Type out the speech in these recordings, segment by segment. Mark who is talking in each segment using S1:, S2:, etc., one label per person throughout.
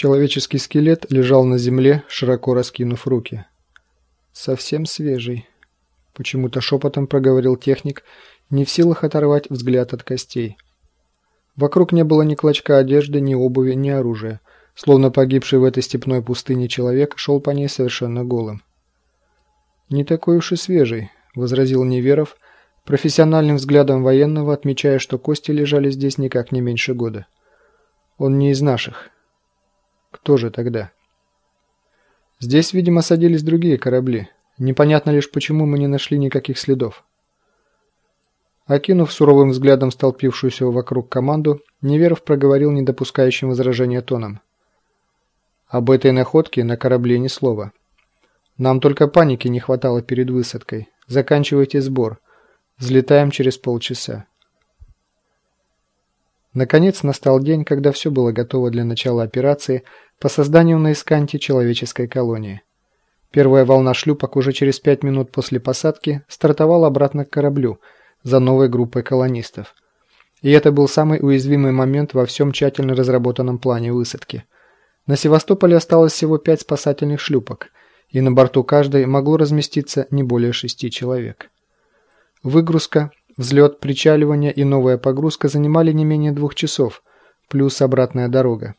S1: Человеческий скелет лежал на земле, широко раскинув руки. «Совсем свежий», — почему-то шепотом проговорил техник, не в силах оторвать взгляд от костей. Вокруг не было ни клочка одежды, ни обуви, ни оружия. Словно погибший в этой степной пустыне человек шел по ней совершенно голым. «Не такой уж и свежий», — возразил Неверов, профессиональным взглядом военного, отмечая, что кости лежали здесь никак не меньше года. «Он не из наших». Кто же тогда? Здесь, видимо, садились другие корабли. Непонятно лишь, почему мы не нашли никаких следов. Окинув суровым взглядом столпившуюся вокруг команду, Неверов проговорил недопускающим возражения тоном. Об этой находке на корабле ни слова. Нам только паники не хватало перед высадкой. Заканчивайте сбор. Взлетаем через полчаса. Наконец настал день, когда все было готово для начала операции по созданию на Исканте человеческой колонии. Первая волна шлюпок уже через пять минут после посадки стартовала обратно к кораблю за новой группой колонистов. И это был самый уязвимый момент во всем тщательно разработанном плане высадки. На Севастополе осталось всего пять спасательных шлюпок, и на борту каждой могло разместиться не более шести человек. Выгрузка, Взлет, причаливание и новая погрузка занимали не менее двух часов, плюс обратная дорога.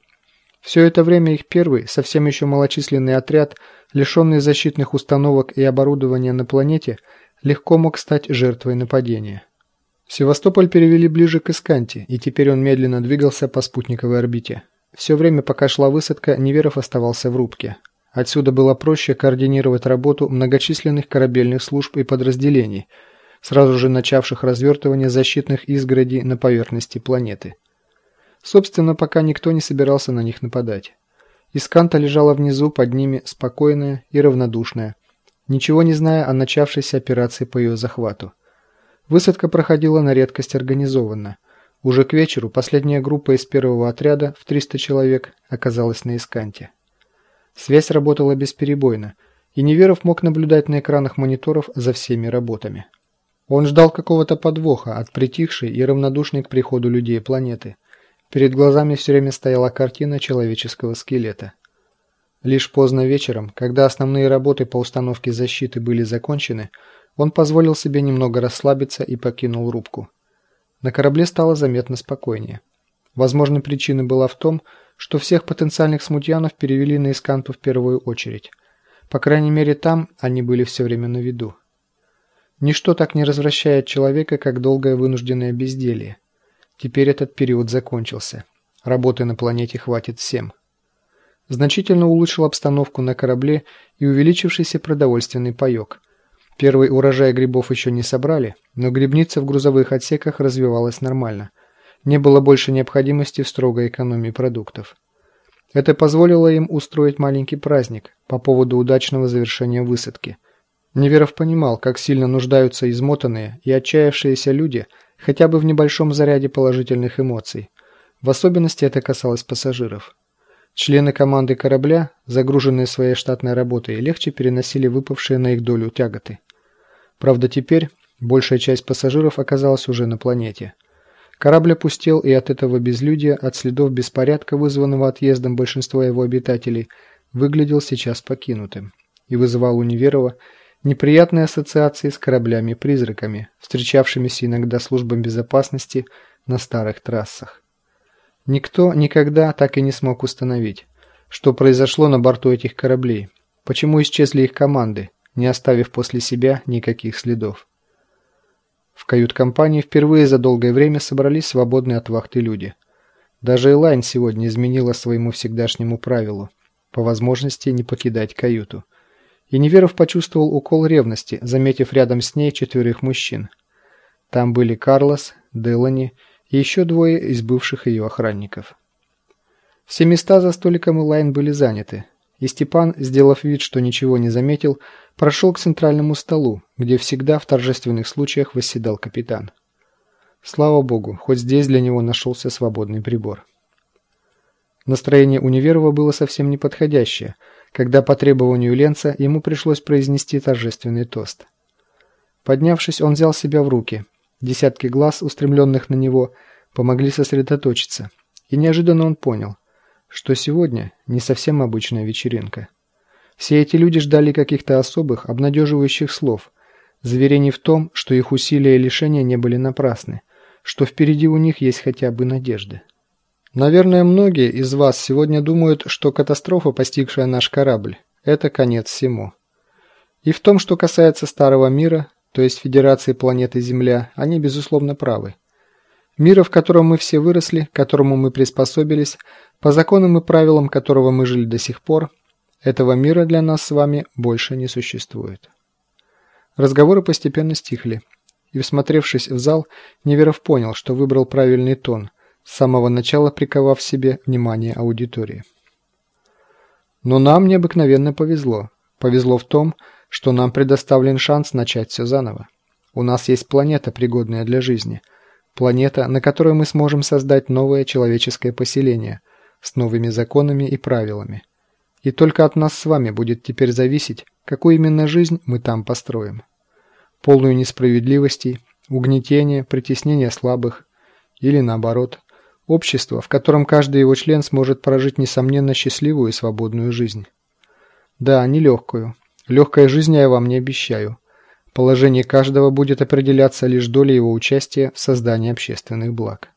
S1: Все это время их первый, совсем еще малочисленный отряд, лишенный защитных установок и оборудования на планете, легко мог стать жертвой нападения. Севастополь перевели ближе к Исканте, и теперь он медленно двигался по спутниковой орбите. Все время, пока шла высадка, Неверов оставался в рубке. Отсюда было проще координировать работу многочисленных корабельных служб и подразделений – сразу же начавших развертывание защитных изгородей на поверхности планеты. Собственно, пока никто не собирался на них нападать. Исканта лежала внизу под ними, спокойная и равнодушная, ничего не зная о начавшейся операции по ее захвату. Высадка проходила на редкость организованно. Уже к вечеру последняя группа из первого отряда в 300 человек оказалась на Исканте. Связь работала бесперебойно, и Неверов мог наблюдать на экранах мониторов за всеми работами. Он ждал какого-то подвоха от притихшей и равнодушной к приходу людей планеты. Перед глазами все время стояла картина человеческого скелета. Лишь поздно вечером, когда основные работы по установке защиты были закончены, он позволил себе немного расслабиться и покинул рубку. На корабле стало заметно спокойнее. Возможно, причина была в том, что всех потенциальных смутьянов перевели на Исканту в первую очередь. По крайней мере, там они были все время на виду. Ничто так не развращает человека, как долгое вынужденное безделье. Теперь этот период закончился. Работы на планете хватит всем. Значительно улучшил обстановку на корабле и увеличившийся продовольственный паёк. Первый урожай грибов еще не собрали, но грибница в грузовых отсеках развивалась нормально. Не было больше необходимости в строгой экономии продуктов. Это позволило им устроить маленький праздник по поводу удачного завершения высадки – Неверов понимал, как сильно нуждаются измотанные и отчаявшиеся люди хотя бы в небольшом заряде положительных эмоций. В особенности это касалось пассажиров. Члены команды корабля, загруженные своей штатной работой, легче переносили выпавшие на их долю тяготы. Правда, теперь большая часть пассажиров оказалась уже на планете. Корабль опустел, и от этого безлюдия, от следов беспорядка, вызванного отъездом большинства его обитателей, выглядел сейчас покинутым и вызывал у Неверова неприятные ассоциации с кораблями-призраками, встречавшимися иногда службам безопасности на старых трассах. Никто никогда так и не смог установить, что произошло на борту этих кораблей, почему исчезли их команды, не оставив после себя никаких следов. В кают-компании впервые за долгое время собрались свободные от вахты люди. Даже Элайн сегодня изменила своему всегдашнему правилу – по возможности не покидать каюту – и Неверов почувствовал укол ревности, заметив рядом с ней четверых мужчин. Там были Карлос, Делани и еще двое из бывших ее охранников. Все места за столиком Элайн были заняты, и Степан, сделав вид, что ничего не заметил, прошел к центральному столу, где всегда в торжественных случаях восседал капитан. Слава богу, хоть здесь для него нашелся свободный прибор. Настроение у Неверова было совсем неподходящее – когда по требованию Ленца ему пришлось произнести торжественный тост. Поднявшись, он взял себя в руки. Десятки глаз, устремленных на него, помогли сосредоточиться. И неожиданно он понял. что сегодня не совсем обычная вечеринка. Все эти люди ждали каких-то особых, обнадеживающих слов, заверений в том, что их усилия и лишения не были напрасны, что впереди у них есть хотя бы надежды. Наверное, многие из вас сегодня думают, что катастрофа, постигшая наш корабль, это конец всему. И в том, что касается Старого мира, то есть Федерации планеты Земля, они безусловно правы. Мира, в котором мы все выросли, к которому мы приспособились, по законам и правилам которого мы жили до сих пор, этого мира для нас с вами больше не существует. Разговоры постепенно стихли, и, всмотревшись в зал, Неверов понял, что выбрал правильный тон, с самого начала приковав себе внимание аудитории. Но нам необыкновенно повезло. Повезло в том, что нам предоставлен шанс начать все заново. У нас есть планета, пригодная для жизни. Планета, на которой мы сможем создать новое человеческое поселение с новыми законами и правилами. И только от нас с вами будет теперь зависеть, какую именно жизнь мы там построим. Полную несправедливостей, угнетения, притеснения слабых или наоборот, общество, в котором каждый его член сможет прожить несомненно счастливую и свободную жизнь. Да, нелегкую, Легкой жизни я вам не обещаю. Положение каждого будет определяться лишь долей его участия в создании общественных благ.